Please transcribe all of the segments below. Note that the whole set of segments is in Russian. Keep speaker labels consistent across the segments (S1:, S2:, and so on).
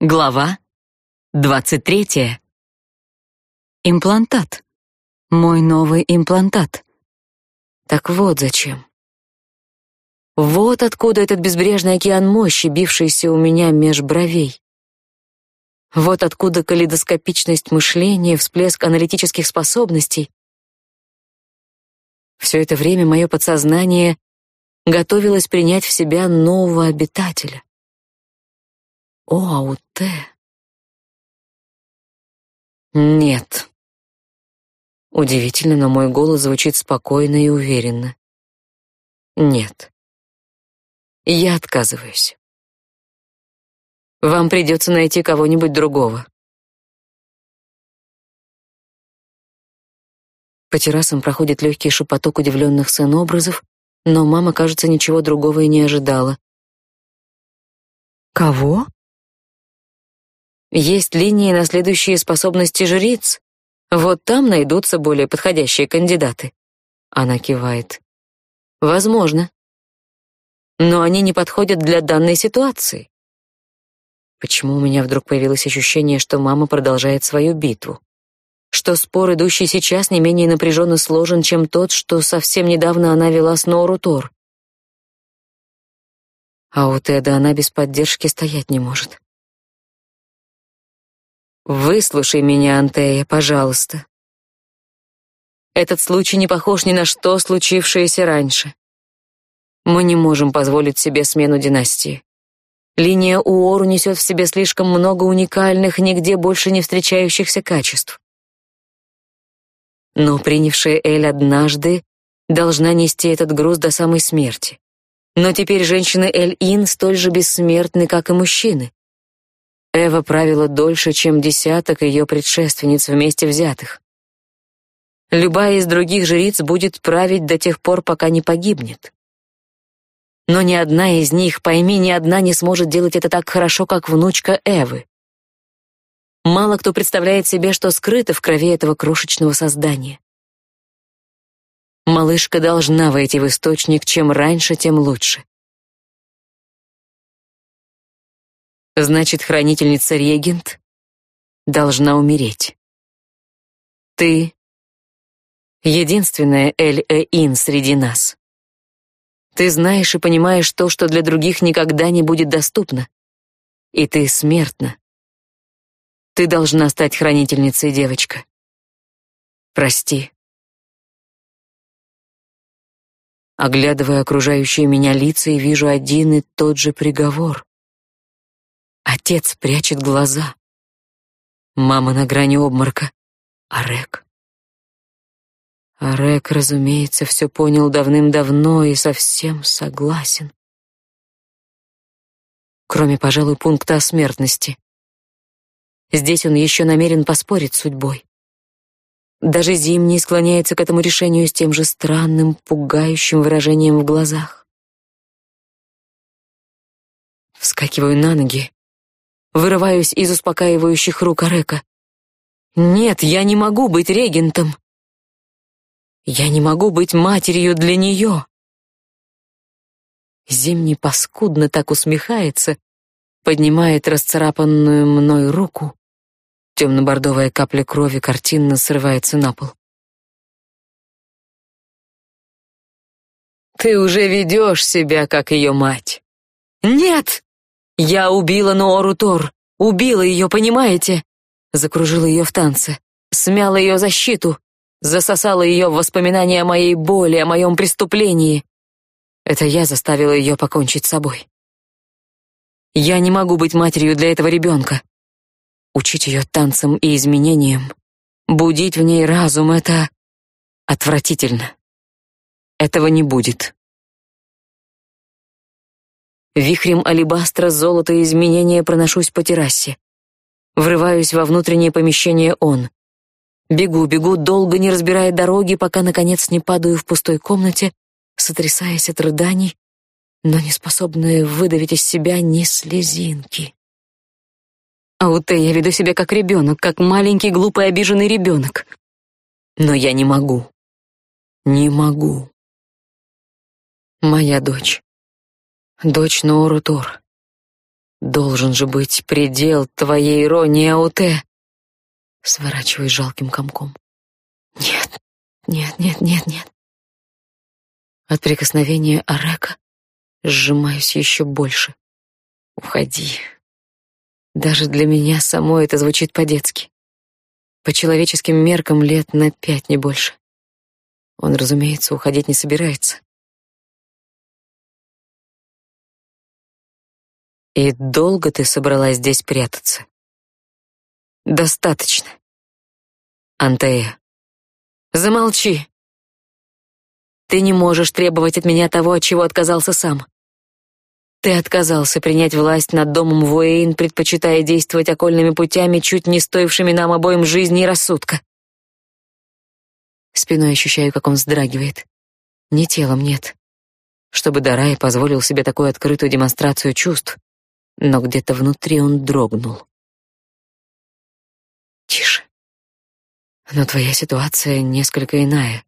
S1: Глава двадцать третья. Имплантат. Мой новый имплантат. Так вот зачем. Вот откуда этот безбрежный океан мощи, бившийся у меня меж бровей. Вот откуда калейдоскопичность мышления, всплеск аналитических способностей. Все это время мое подсознание готовилось принять в себя нового обитателя. О, Ауте. Нет. Удивительно, но мой голос звучит спокойно и уверенно. Нет. Я отказываюсь. Вам придется найти кого-нибудь другого. По террасам проходит легкий шепоток удивленных сын-образов, но мама, кажется, ничего другого и не ожидала.
S2: Кого?
S1: Есть линии на следующие способности жриц. Вот там найдутся более подходящие кандидаты. Она кивает. Возможно. Но они не подходят для данной ситуации. Почему у меня вдруг появилось ощущение, что мама продолжает свою битву? Что спор, идущий сейчас, не менее напряженно сложен, чем тот, что совсем недавно она вела с Нору Тор. А у Теда она без поддержки стоять не может. Выслушай меня, Антея, пожалуйста. Этот случай не похож ни на что, случившееся раньше. Мы не можем позволить себе смену династии. Линия Уору несет в себе слишком много уникальных, нигде больше не встречающихся качеств. Но принявшая Эль однажды должна нести этот груз до самой смерти. Но теперь женщины Эль-Ин столь же бессмертны, как и мужчины. Эва правила дольше, чем десяток ее предшественниц вместе взятых. Любая из других жриц будет править до тех пор, пока не погибнет. Но ни одна из них, пойми, ни одна не сможет делать это так хорошо, как внучка Эвы. Мало кто представляет себе, что скрыто в крови этого крошечного создания. Малышка должна войти в источник, чем раньше, тем лучше. Значит, хранительница-регент должна умереть. Ты — единственная Эль-Э-Ин среди нас. Ты знаешь и понимаешь то, что для других никогда не будет доступно. И ты смертна. Ты должна стать хранительницей, девочка. Прости. Оглядывая окружающие меня лица, и вижу один и тот же приговор. Отец прячет глаза. Мама на грани обморока. Арек. Арек, разумеется, все понял давным-давно и совсем согласен. Кроме, пожалуй, пункта о смертности. Здесь он еще намерен поспорить с судьбой. Даже Зимний склоняется к этому решению с тем же странным, пугающим выражением в глазах. Вскакиваю на ноги Вырываюсь из успокаивающих рук Арека. Нет, я не могу быть регентом. Я не могу быть матерью для нее. Зимний паскудно так усмехается, поднимает расцарапанную мной руку. Темно-бордовая капля крови картинно срывается на пол. Ты уже ведешь себя, как ее мать. Нет! Я убила Ноору Тор, убила ее, понимаете? Закружила ее в танце, смяла ее защиту, засосала ее в воспоминания о моей боли, о моем преступлении. Это я заставила ее покончить с собой. Я не могу быть матерью для этого ребенка. Учить ее танцам и изменениям, будить в ней разум — это отвратительно. Этого не будет. Вихрем алебастра, золота и изменения проношусь по террасе. Врываюсь во внутреннее помещение он. Бегу, бегу, долго не разбирая дороги, пока, наконец, не падаю в пустой комнате, сотрясаясь от рыданий, но не способная выдавить из себя ни слезинки. А вот я веду себя как ребенок, как маленький, глупый, обиженный ребенок. Но я не могу. Не могу. Моя дочь дочь Ноору Тор. Должен же быть предел твоей иронии, Ауте. Сворачивай жалким комком. Нет, нет, нет, нет, нет. От прикосновения Арека сжимаюсь еще больше. Уходи. Даже для меня самой это звучит по-детски. По человеческим меркам лет на пять, не больше. Он, разумеется, уходить не собирается. И долго ты собралась здесь прятаться? Достаточно. Антея, замолчи. Ты не можешь требовать от меня того, от чего отказался сам. Ты отказался принять власть над домом Вуэйн, предпочитая действовать окольными путями, чуть не стоившими нам обоим жизни и рассудка. Спиной ощущаю, как он вздрагивает. Не телом, нет. Чтобы Дарай позволил себе такую открытую демонстрацию чувств, но где-то внутри он дрогнул. Тише. Но твоя ситуация несколько иная.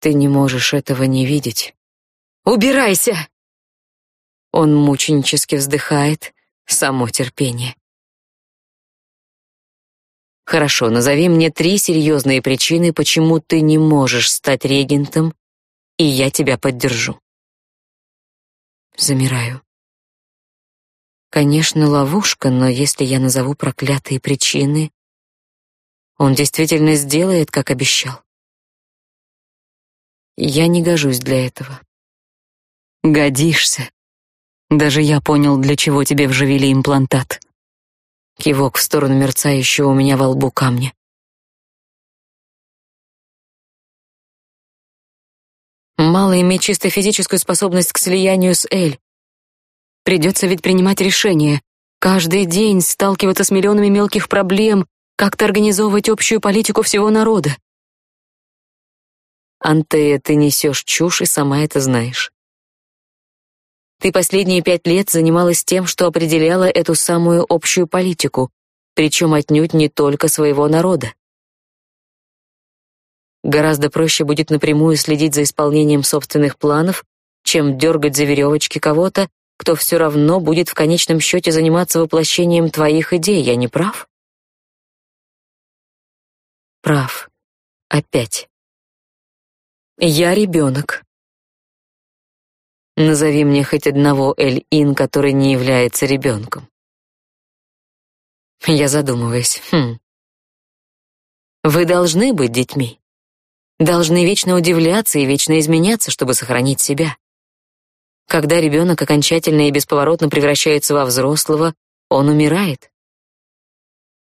S1: Ты не можешь этого не видеть. Убирайся! Он мученически вздыхает, само терпение. Хорошо, назови мне три серьезные причины, почему ты не можешь стать регентом, и я тебя поддержу. Замираю. Конечно, ловушка, но если я назову проклятые причины, он действительно сделает, как обещал. Я не гожусь для этого. Годишься. Даже я понял, для чего тебе вживили имплантат. Кивок в сторону мерцающего у меня во лбу камня. Мало иметь чисто физическую способность к слиянию с Эль. Придется ведь принимать решения. Каждый день сталкиваться с миллионами мелких проблем, как-то организовывать общую политику всего народа. Антея, ты несешь чушь и сама это знаешь. Ты последние пять лет занималась тем, что определяла эту самую общую политику, причем отнюдь не только своего народа. Гораздо проще будет напрямую следить за исполнением собственных планов, чем дергать за веревочки кого-то, кто все равно будет в конечном счете заниматься воплощением твоих идей, я не прав? Прав. Опять. Я ребенок. Назови мне хоть одного Эль-Ин, который не является ребенком. Я задумываюсь. Хм. Вы должны быть детьми. Должны вечно удивляться и вечно изменяться, чтобы сохранить себя. Когда ребенок окончательно и бесповоротно превращается во взрослого, он умирает.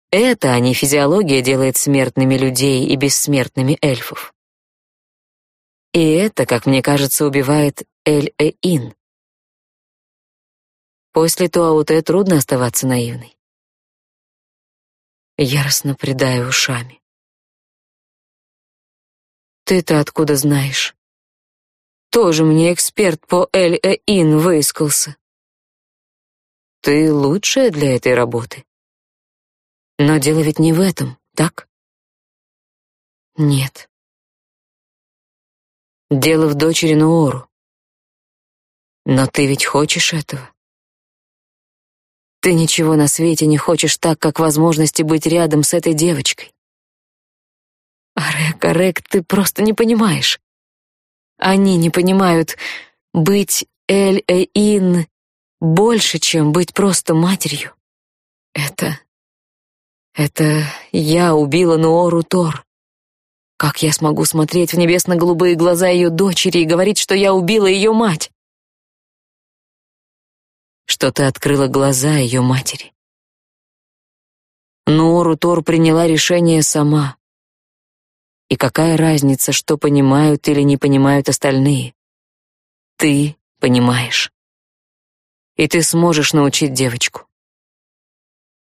S1: Это, а не физиология, делает смертными людей и бессмертными эльфов. И это, как мне кажется, убивает Эль-Э-Ин. После Туауте трудно оставаться наивной. Яростно придаю ушами. Ты-то откуда знаешь? Тоже мне эксперт по Эль-Э-Ин выискался. Ты лучшая для этой работы. Но дело ведь не в этом, так? Нет. Дело в дочери Нуору. Но ты ведь хочешь этого? Ты ничего на свете не хочешь так, как возможности быть рядом с этой девочкой. Арек, Арек, ты просто не понимаешь. Они не понимают, быть Эль-Эйн больше, чем быть просто матерью. Это... это я убила Нуору Тор. Как я смогу смотреть в небесно-голубые глаза ее дочери и говорить, что я убила ее мать? Что ты открыла глаза ее матери. Нору Тор приняла решение сама. И какая разница, что понимают или не понимают остальные? Ты понимаешь. И ты сможешь научить девочку.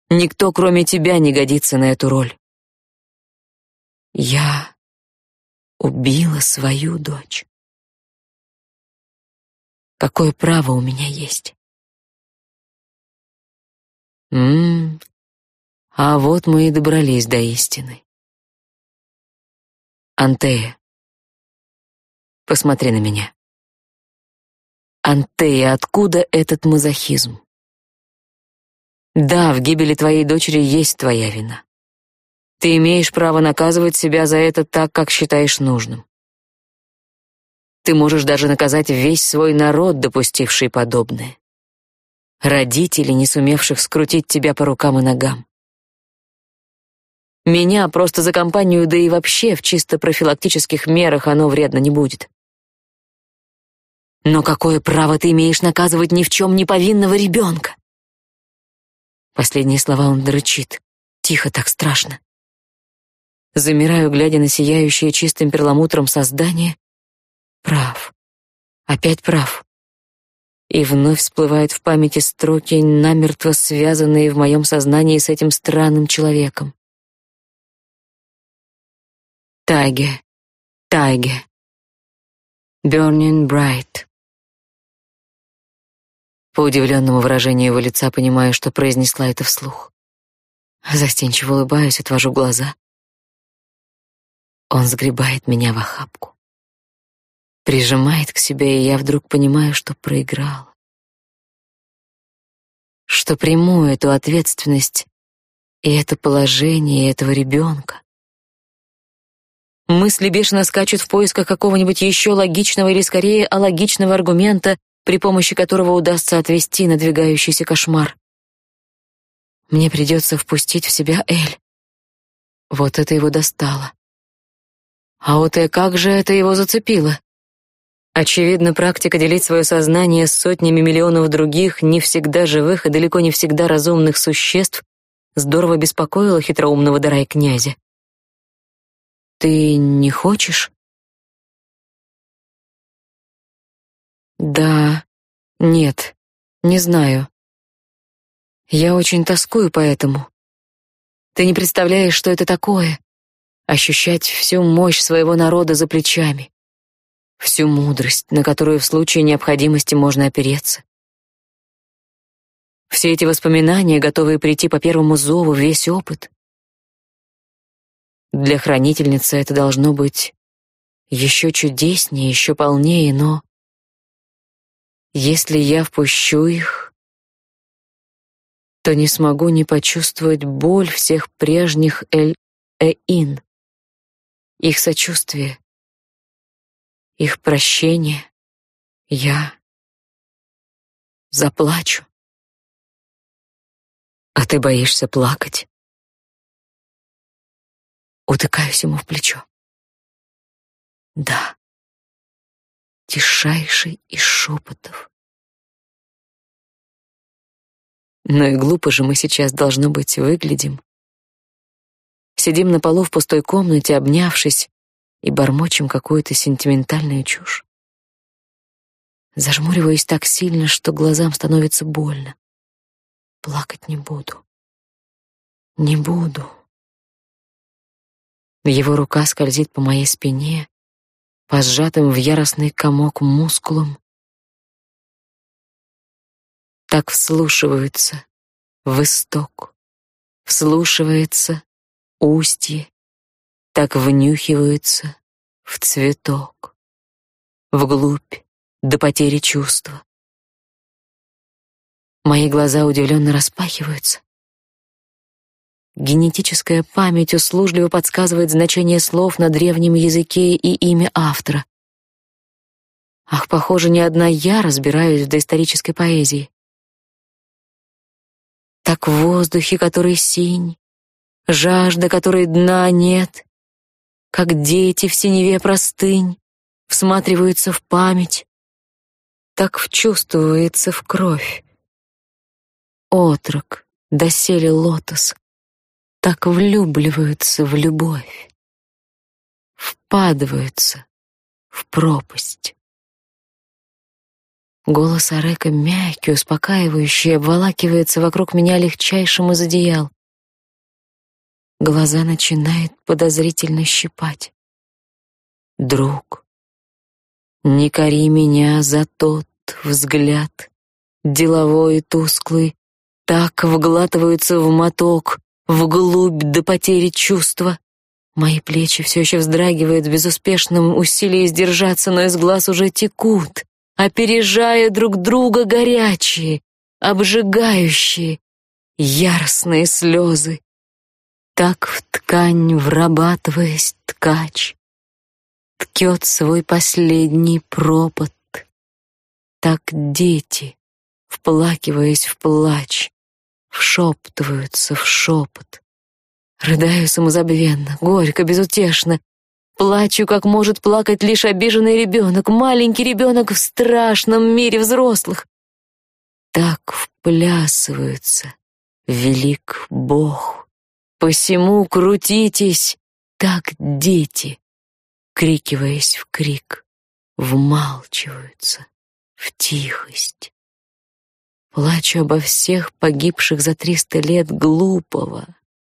S1: Никто, кроме тебя, не годится на эту роль. Я убила свою дочь. Какое право у меня есть? М, а вот мы и добрались до истины. Антея, посмотри на меня. Антея, откуда этот мазохизм? Да, в гибели твоей дочери есть твоя вина. Ты имеешь право наказывать себя за это так, как считаешь нужным. Ты можешь даже наказать весь свой народ, допустивший подобное. Родители, не сумевших скрутить тебя по рукам и ногам. Меня просто за компанию, да и вообще в чисто профилактических мерах оно вредно не будет. Но какое право ты имеешь наказывать ни в чем не повинного ребенка? Последние слова он дрычит. Тихо, так страшно. Замираю, глядя на сияющее чистым перламутром создание. Прав. Опять прав. И вновь всплывают в памяти строки, намертво связанные в моем сознании с этим странным человеком. Тайге, Тайге, Burning Bright. По удивленному выражению его лица понимаю, что произнесла это вслух. Застенчиво улыбаюсь, отвожу глаза. Он сгребает меня в охапку. Прижимает к себе, и я вдруг понимаю, что проиграла. Что приму эту ответственность и это положение этого ребенка. Мысли бешено скачут в поисках какого-нибудь еще логичного или скорее алогичного аргумента, при помощи которого удастся отвести надвигающийся кошмар. Мне придется впустить в себя Эль. Вот это его достало. А вот и как же это его зацепило? Очевидно, практика делить свое сознание с сотнями миллионов других, не всегда живых и далеко не всегда разумных существ, здорово беспокоила хитроумного Дарай князя. Ты не хочешь? Да. Нет. Не знаю. Я очень тоскую по этому. Ты не представляешь, что это такое ощущать всю мощь своего народа за плечами, всю мудрость, на которую в случае необходимости можно опереться. Все эти воспоминания, готовые прийти по первому зову, весь опыт. Для хранительницы это должно быть еще чудеснее, еще полнее, но если я впущу их, то не смогу не почувствовать боль всех прежних Эль-Эин, их сочувствие, их прощение. Я заплачу. А ты боишься плакать? Утыкаюсь ему в плечо. Да. Тишайший из шепотов. Но и глупо же мы сейчас должно быть выглядим. Сидим на полу в пустой комнате, обнявшись, и бормочем какую-то сентиментальную чушь. Зажмуриваюсь так сильно, что глазам становится больно. Плакать не буду. Не буду. Его рука скользит по моей спине, по сжатым в яростный комок мускулам. Так вслушивается в исток, вслушивается устье, так внюхивается в цветок, вглубь до потери чувства. Мои глаза удивленно распахиваются. Генетическая память услужливо подсказывает значение слов на древнем языке и имя автора. Ах, похоже, не одна я разбираюсь в доисторической поэзии. Так в воздухе, который синь, жажда, которой дна нет, как дети в синеве простынь, всматриваются в память, так вчувствуется в кровь. Отрок, доселе лотос, так влюбливаются в любовь, впадываются в пропасть. Голос Арека мягкий, успокаивающий, обволакивается вокруг меня легчайшим из одеял. Глаза начинает подозрительно щипать. Друг, не кори меня за тот взгляд, деловой и тусклый, так вглатываются в моток, вглубь до потери чувства. Мои плечи все еще вздрагивают в безуспешном усилии сдержаться, но из глаз уже текут, опережая друг друга горячие, обжигающие, яростные слезы. Так в ткань врабатываясь ткач, Ткет свой последний пропот. Так дети, вплакиваясь в плач, Вшептываются в шепот. Рыдаю самозабвенно, горько, безутешно, Плачу, как может плакать лишь обиженный ребенок, маленький ребенок в страшном мире взрослых. Так вплясываются, велик Бог. Посему крутитесь, так дети, крикиваясь в крик, вмалчиваются в тихость. Плачу обо всех погибших за триста лет глупого,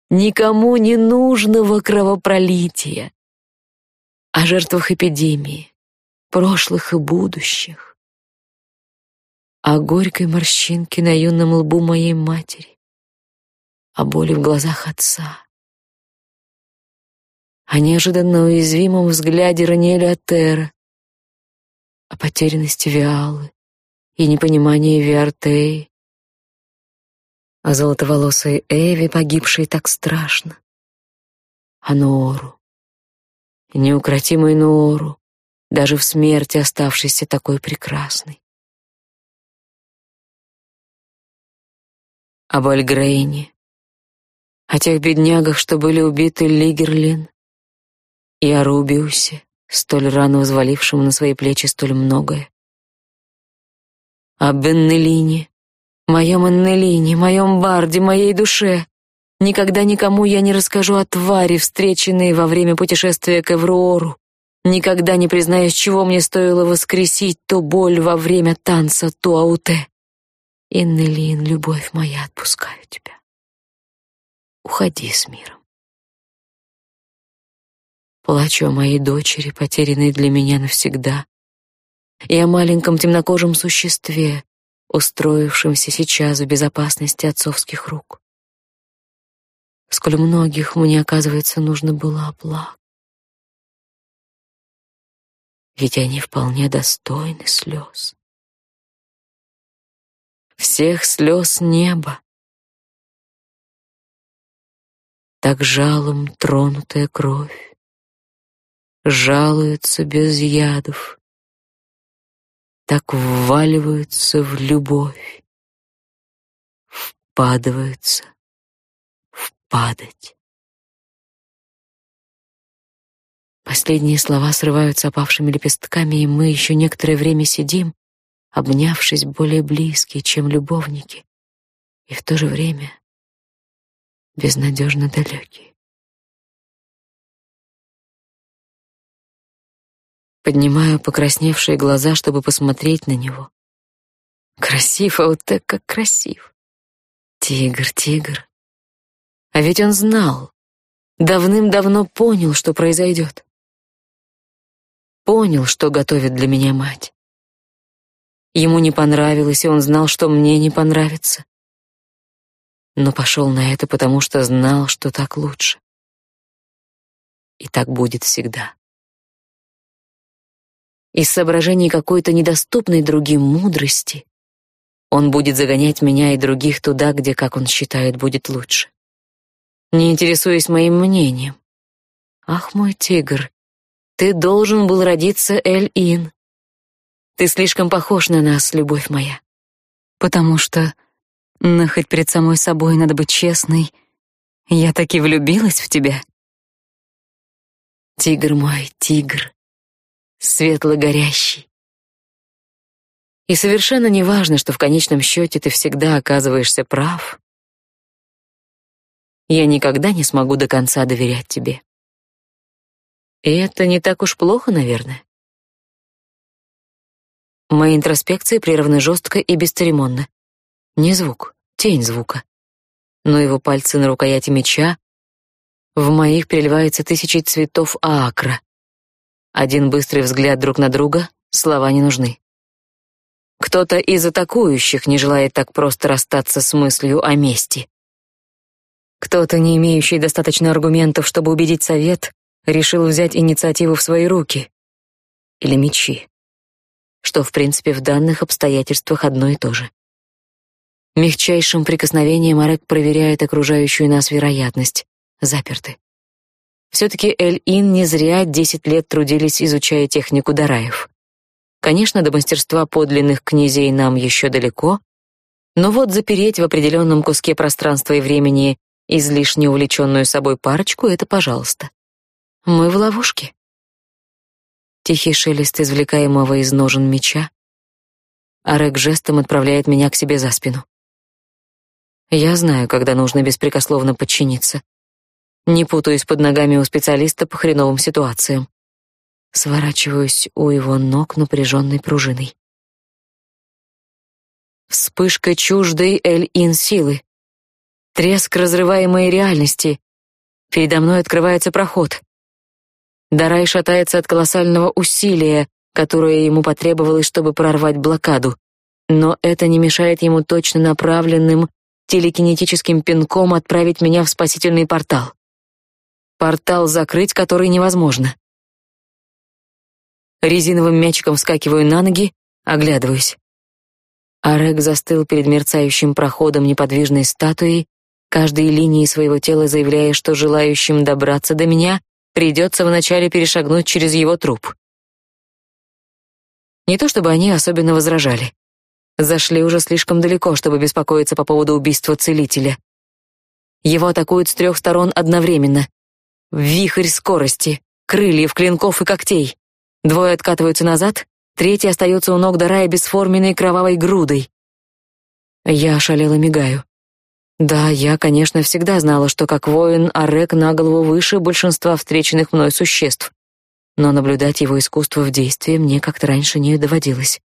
S1: никому не нужного кровопролития, о жертвах эпидемии, прошлых и будущих, о горькой морщинке на юном лбу моей матери, о боли в глазах отца, о неожиданно уязвимом взгляде Ранеля Атера, о потерянности Виалы и непонимании Виартеи, о золотоволосой Эве, погибшей так страшно, о Нору, неукротимой Нору, даже в смерти оставшейся такой прекрасной. Об Альгрейне, о тех беднягах, что были убиты Лигерлин, и о Рубиусе, столь рано взвалившем на свои плечи столь многое. О Беннелине, моем Эннелине, моем Барде, моей душе, Никогда никому я не расскажу о твари, встреченной во время путешествия к Эвруору. Никогда не признаюсь, чего мне стоило воскресить то боль во время танца, то ауте. Иннелин, любовь моя, отпускаю тебя. Уходи с миром. Плачу о моей дочери, потерянной для меня навсегда, и о маленьком темнокожем существе, устроившемся сейчас в безопасности отцовских рук сколь многих мне, оказывается, нужно было оплакать. Ведь они вполне достойны слез. Всех слез неба. Так жалом тронутая кровь жалуется без ядов, так вваливаются в любовь, впадываются падать. Последние слова срываются опавшими лепестками, и мы еще некоторое время сидим, обнявшись более близкие, чем любовники, и в то же время безнадежно далекие. Поднимаю покрасневшие глаза, чтобы посмотреть на него. Красив, а вот так как красив. Тигр, тигр, а ведь он знал, давным-давно понял, что произойдет. Понял, что готовит для меня мать. Ему не понравилось, и он знал, что мне не понравится. Но пошел на это, потому что знал, что так лучше. И так будет всегда. Из соображений какой-то недоступной другим мудрости он будет загонять меня и других туда, где, как он считает, будет лучше не интересуясь моим мнением. Ах, мой тигр, ты должен был родиться Эль-Ин. Ты слишком похож на нас, любовь моя. Потому что, ну, хоть перед самой собой надо быть честной, я таки влюбилась в тебя. Тигр мой, тигр, светло горящий. И совершенно не важно, что в конечном счете ты всегда оказываешься прав, я никогда не смогу до конца доверять тебе. И это не так уж плохо, наверное. Мои интроспекции прерваны жестко и бесцеремонно. Не звук, тень звука. Но его пальцы на рукояти меча в моих переливаются тысячи цветов аакра. Один быстрый взгляд друг на друга, слова не нужны. Кто-то из атакующих не желает так просто расстаться с мыслью о мести. Кто-то, не имеющий достаточно аргументов, чтобы убедить совет, решил взять инициативу в свои руки. Или мечи. Что, в принципе, в данных обстоятельствах одно и то же. Мягчайшим прикосновением Арек проверяет окружающую нас вероятность. Заперты. Все-таки Эль-Ин не зря десять лет трудились, изучая технику Дараев. Конечно, до мастерства подлинных князей нам еще далеко, но вот запереть в определенном куске пространства и времени излишне увлеченную собой парочку — это пожалуйста. Мы в ловушке. Тихий шелест извлекаемого из ножен меча. Арек жестом отправляет меня к себе за спину. Я знаю, когда нужно беспрекословно подчиниться. Не путаюсь под ногами у специалиста по хреновым ситуациям. Сворачиваюсь у его ног напряженной пружиной. Вспышка чуждой Эль-Ин силы. Треск разрываемой реальности. Передо мной открывается проход. Дарай шатается от колоссального усилия, которое ему потребовалось, чтобы прорвать блокаду. Но это не мешает ему точно направленным телекинетическим пинком отправить меня в спасительный портал. Портал закрыть, который невозможно. Резиновым мячиком вскакиваю на ноги, оглядываюсь. Арек застыл перед мерцающим проходом неподвижной статуей, каждой линией своего тела заявляя, что желающим добраться до меня придется вначале перешагнуть через его труп. Не то чтобы они особенно возражали. Зашли уже слишком далеко, чтобы беспокоиться по поводу убийства целителя. Его атакуют с трех сторон одновременно. Вихрь скорости, крыльев, клинков и когтей. Двое откатываются назад, третий остается у ног Дарая бесформенной кровавой грудой. Я ошалело мигаю. Да, я, конечно, всегда знала, что как воин Арек на голову выше большинства встреченных мной существ, но наблюдать его искусство в действии мне как-то раньше не доводилось.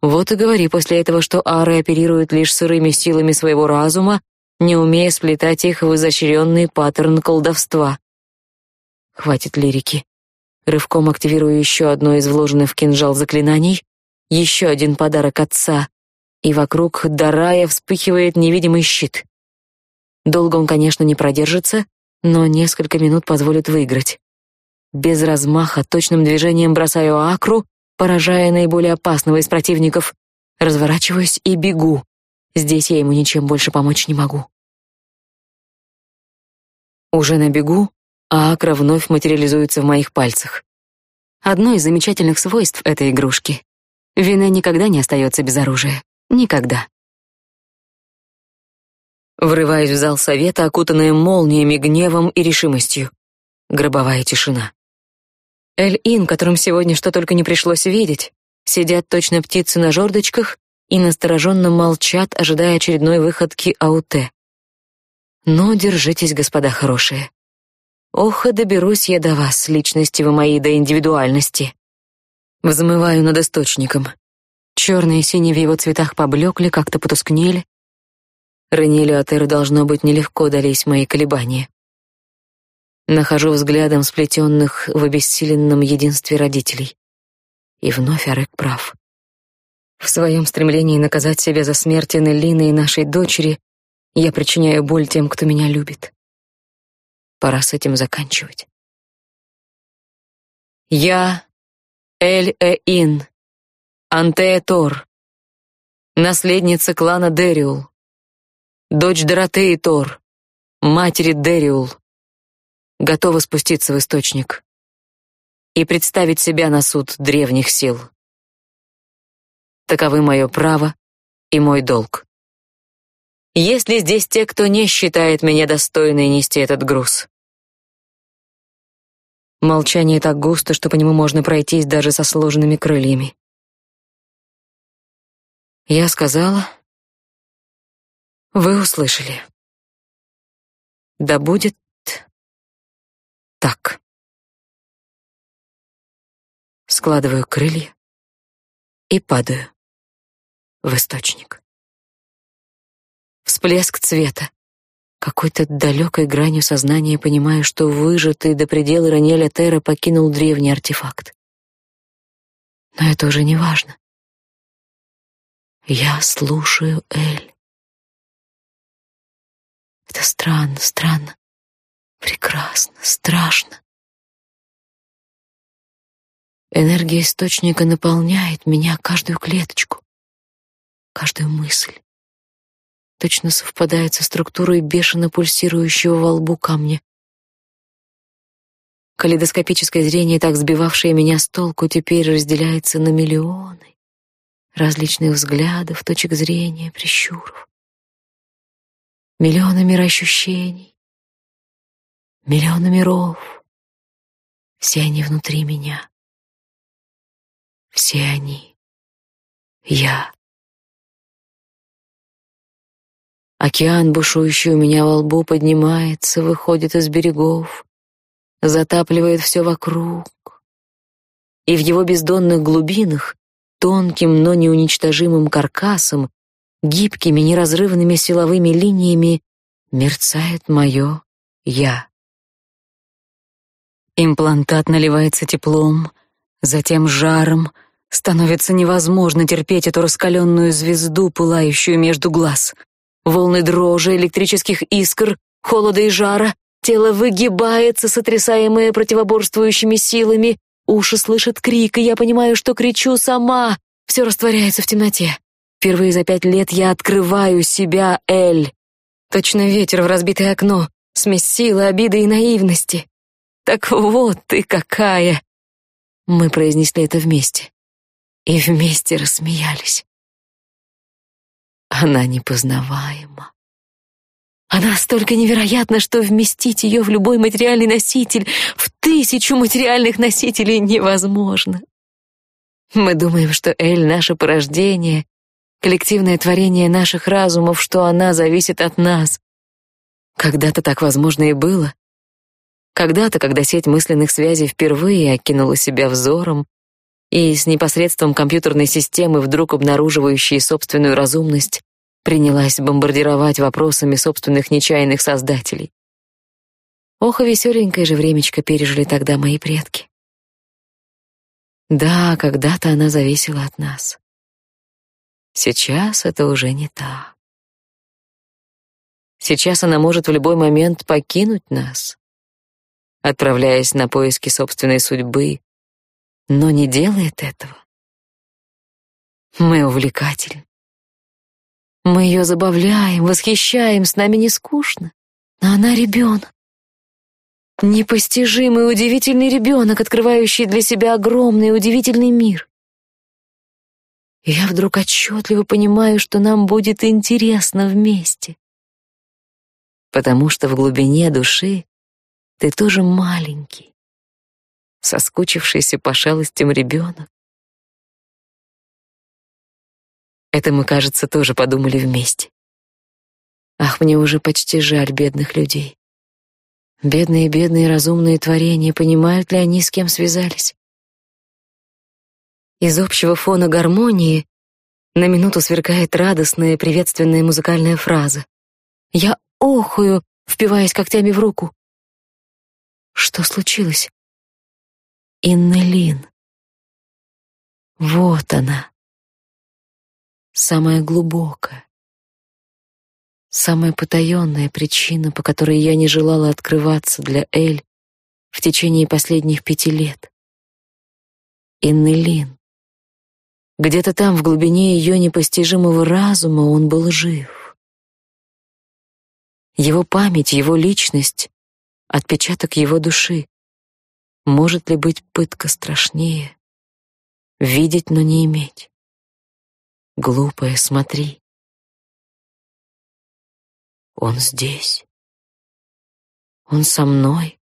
S1: Вот и говори после этого, что Ары оперирует лишь сырыми силами своего разума, не умея сплетать их в изощренный паттерн колдовства. Хватит лирики. Рывком активирую еще одно из вложенных в кинжал заклинаний, еще один подарок отца, и вокруг Дарая вспыхивает невидимый щит. Долго он, конечно, не продержится, но несколько минут позволит выиграть. Без размаха, точным движением бросаю акру, поражая наиболее опасного из противников, разворачиваюсь и бегу. Здесь я ему ничем больше помочь не могу. Уже на бегу, а акра вновь материализуется в моих пальцах. Одно из замечательных свойств этой игрушки — вина никогда не остается без оружия. Никогда. Врываюсь в зал совета, окутанная молниями, гневом и решимостью. Гробовая тишина. Эль-Ин, которым сегодня что только не пришлось видеть, сидят точно птицы на жердочках и настороженно молчат, ожидая очередной выходки Ауте. Но держитесь, господа хорошие. Ох, и доберусь я до вас, личности вы мои, до индивидуальности. Взмываю над источником. Черные и синие в его цветах поблекли, как-то потускнели. Ранилю Атеру должно быть нелегко дались мои колебания. Нахожу взглядом сплетенных в обессиленном единстве родителей. И вновь Арек прав. В своем стремлении наказать себя за смерть Неллины и нашей дочери я причиняю боль тем, кто меня любит. Пора с этим заканчивать. Я Эль-Э-Ин, Антея Тор, наследница клана Дериул, дочь Доротеи Тор, матери Дериул, готова спуститься в источник и представить себя на суд древних сил. Таковы мое право и мой долг. Есть ли здесь те, кто не считает меня достойной нести этот груз? Молчание так густо, что по нему можно пройтись даже со сложенными крыльями. Я сказала, вы услышали. Да будет так. Складываю крылья и падаю в источник. Всплеск цвета. Какой-то далекой гранью сознания понимаю, что выжатый до предела Ранеля Терра покинул древний артефакт. Но это уже не важно. Я слушаю Эль. Это странно, странно. Прекрасно, страшно. Энергия источника наполняет меня каждую клеточку, каждую мысль. Точно совпадает со структурой бешено пульсирующего во лбу камня. Калейдоскопическое зрение, так сбивавшее меня с толку, теперь разделяется на миллионы различных взглядов, точек зрения, прищуров. Миллионы мироощущений, миллионы миров. Все они внутри меня. Все они — я. Океан, бушующий у меня во лбу, поднимается, выходит из берегов, затапливает все вокруг. И в его бездонных глубинах, тонким, но неуничтожимым каркасом, гибкими, неразрывными силовыми линиями мерцает мое «я». Имплантат наливается теплом, затем жаром, становится невозможно терпеть эту раскаленную звезду, пылающую между глаз — волны дрожи, электрических искр, холода и жара, тело выгибается, сотрясаемое противоборствующими силами, уши слышат крик, и я понимаю, что кричу сама. Все растворяется в темноте. Впервые за пять лет я открываю себя, Эль. Точно ветер в разбитое окно, смесь силы, обиды и наивности. Так вот ты какая. Мы произнесли это вместе. И вместе рассмеялись. Она непознаваема. Она столько невероятна, что вместить ее в любой материальный носитель, в тысячу материальных носителей невозможно. Мы думаем, что Эль — наше порождение, коллективное творение наших разумов, что она зависит от нас. Когда-то так возможно и было. Когда-то, когда сеть мысленных связей впервые окинула себя взором, и с непосредством компьютерной системы, вдруг обнаруживающей собственную разумность, принялась бомбардировать вопросами собственных нечаянных создателей. Ох, и веселенькое же времечко пережили тогда мои предки. Да, когда-то она зависела от нас. Сейчас это уже не так. Сейчас она может в любой момент покинуть нас, отправляясь на поиски собственной судьбы, но не делает этого. Мы увлекательны. Мы ее забавляем, восхищаем, с нами не скучно. Но она ребенок. Непостижимый, удивительный ребенок, открывающий для себя огромный, удивительный мир. Я вдруг отчетливо понимаю, что нам будет интересно вместе. Потому что в глубине души ты тоже маленький, соскучившийся по шалостям ребенок. Это мы, кажется, тоже подумали вместе. Ах, мне уже почти жаль бедных людей. Бедные, бедные разумные творения, понимают ли они, с кем связались? Из общего фона гармонии на минуту сверкает радостная приветственная музыкальная фраза. Я охую, впиваясь когтями в руку. Что случилось? Иннелин. Вот она. Самая глубокая, самая потаенная причина, по которой я не желала открываться для Эль в течение последних пяти лет. Иннелин. Где-то там, в глубине ее непостижимого разума, он был жив. Его память, его личность, отпечаток его души. Может ли быть пытка страшнее? Видеть, но не иметь. Глупая, смотри. Он здесь. Он со мной.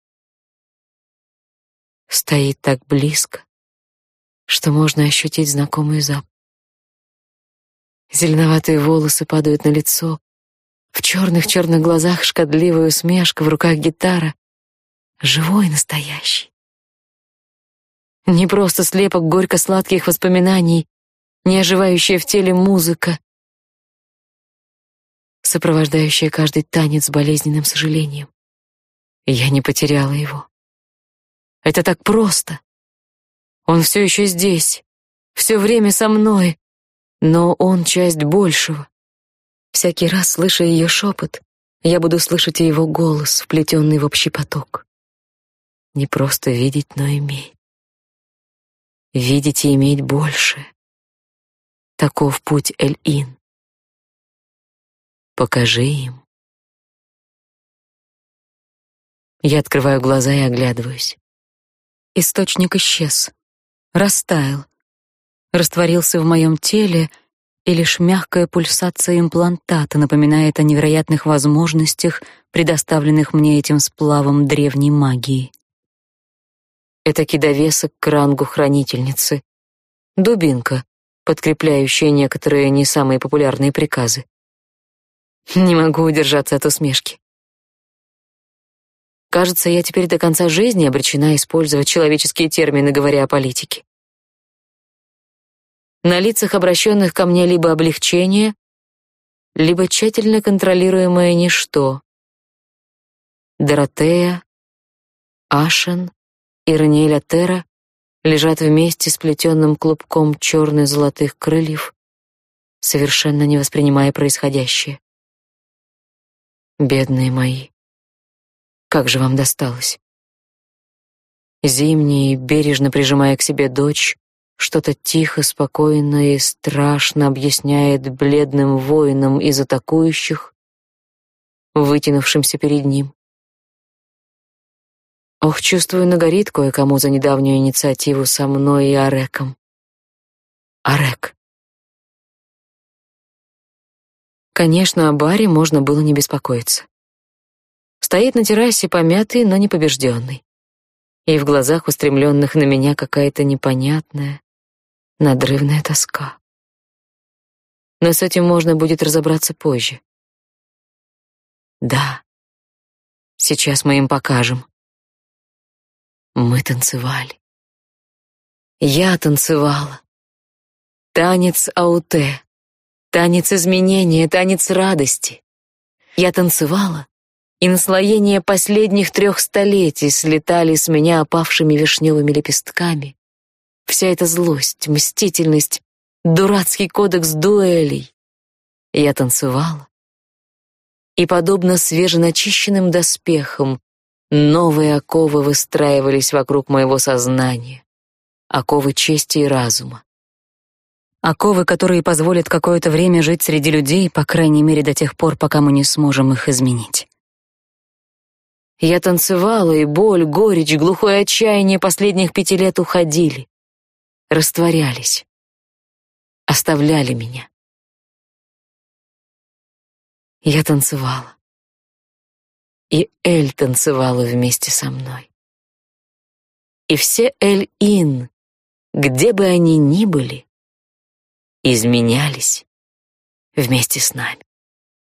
S1: Стоит так близко, что можно ощутить знакомый запах. Зеленоватые волосы падают на лицо. В черных-черных глазах шкодливая усмешка, в руках гитара. Живой настоящий. Не просто слепок горько-сладких воспоминаний, не оживающая в теле музыка, сопровождающая каждый танец болезненным сожалением. Я не потеряла его. Это так просто. Он все еще здесь, все время со мной, но он часть большего. Всякий раз, слыша ее шепот, я буду слышать и его голос, вплетенный в общий поток. Не просто видеть, но иметь. Видеть и иметь больше. Таков путь Эль-Ин. Покажи им. Я открываю глаза и оглядываюсь. Источник исчез, растаял, растворился в моем теле, и лишь мягкая пульсация имплантата напоминает о невероятных возможностях, предоставленных мне этим сплавом древней магии. Это кидовесок к рангу хранительницы. Дубинка, подкрепляющая некоторые не самые популярные приказы. Не могу удержаться от усмешки. Кажется, я теперь до конца жизни обречена использовать человеческие термины, говоря о политике. На лицах обращенных ко мне либо облегчение, либо тщательно контролируемое ничто. Доротея, Ашен и Раниэль Атера лежат вместе с плетенным клубком черно-золотых крыльев, совершенно не воспринимая происходящее. Бедные мои, как же вам досталось? Зимний, бережно прижимая к себе дочь, что-то тихо, спокойно и страшно объясняет бледным воинам из атакующих, вытянувшимся перед ним. Ох, чувствую, нагорит кое-кому за недавнюю инициативу со мной и Ареком. Арек. Конечно, о Баре можно было не беспокоиться. Стоит на террасе помятый, но не побежденный. И в глазах, устремленных на меня, какая-то непонятная, надрывная тоска. Но с этим можно будет разобраться позже. Да, сейчас мы им покажем. Мы танцевали. Я танцевала. Танец ауте, танец изменения, танец радости. Я танцевала, и наслоения последних трех столетий слетали с меня опавшими вишневыми лепестками. Вся эта злость, мстительность, дурацкий кодекс дуэлей. Я танцевала. И, подобно свеженачищенным доспехам, Новые оковы выстраивались вокруг моего сознания. Оковы чести и разума. Оковы, которые позволят какое-то время жить среди людей, по крайней мере до тех пор, пока мы не сможем их изменить. Я танцевала, и боль, горечь, глухое отчаяние последних пяти лет уходили, растворялись, оставляли меня. Я танцевала и Эль танцевала вместе со мной. И все Эль-Ин, где бы они ни были, изменялись вместе с нами.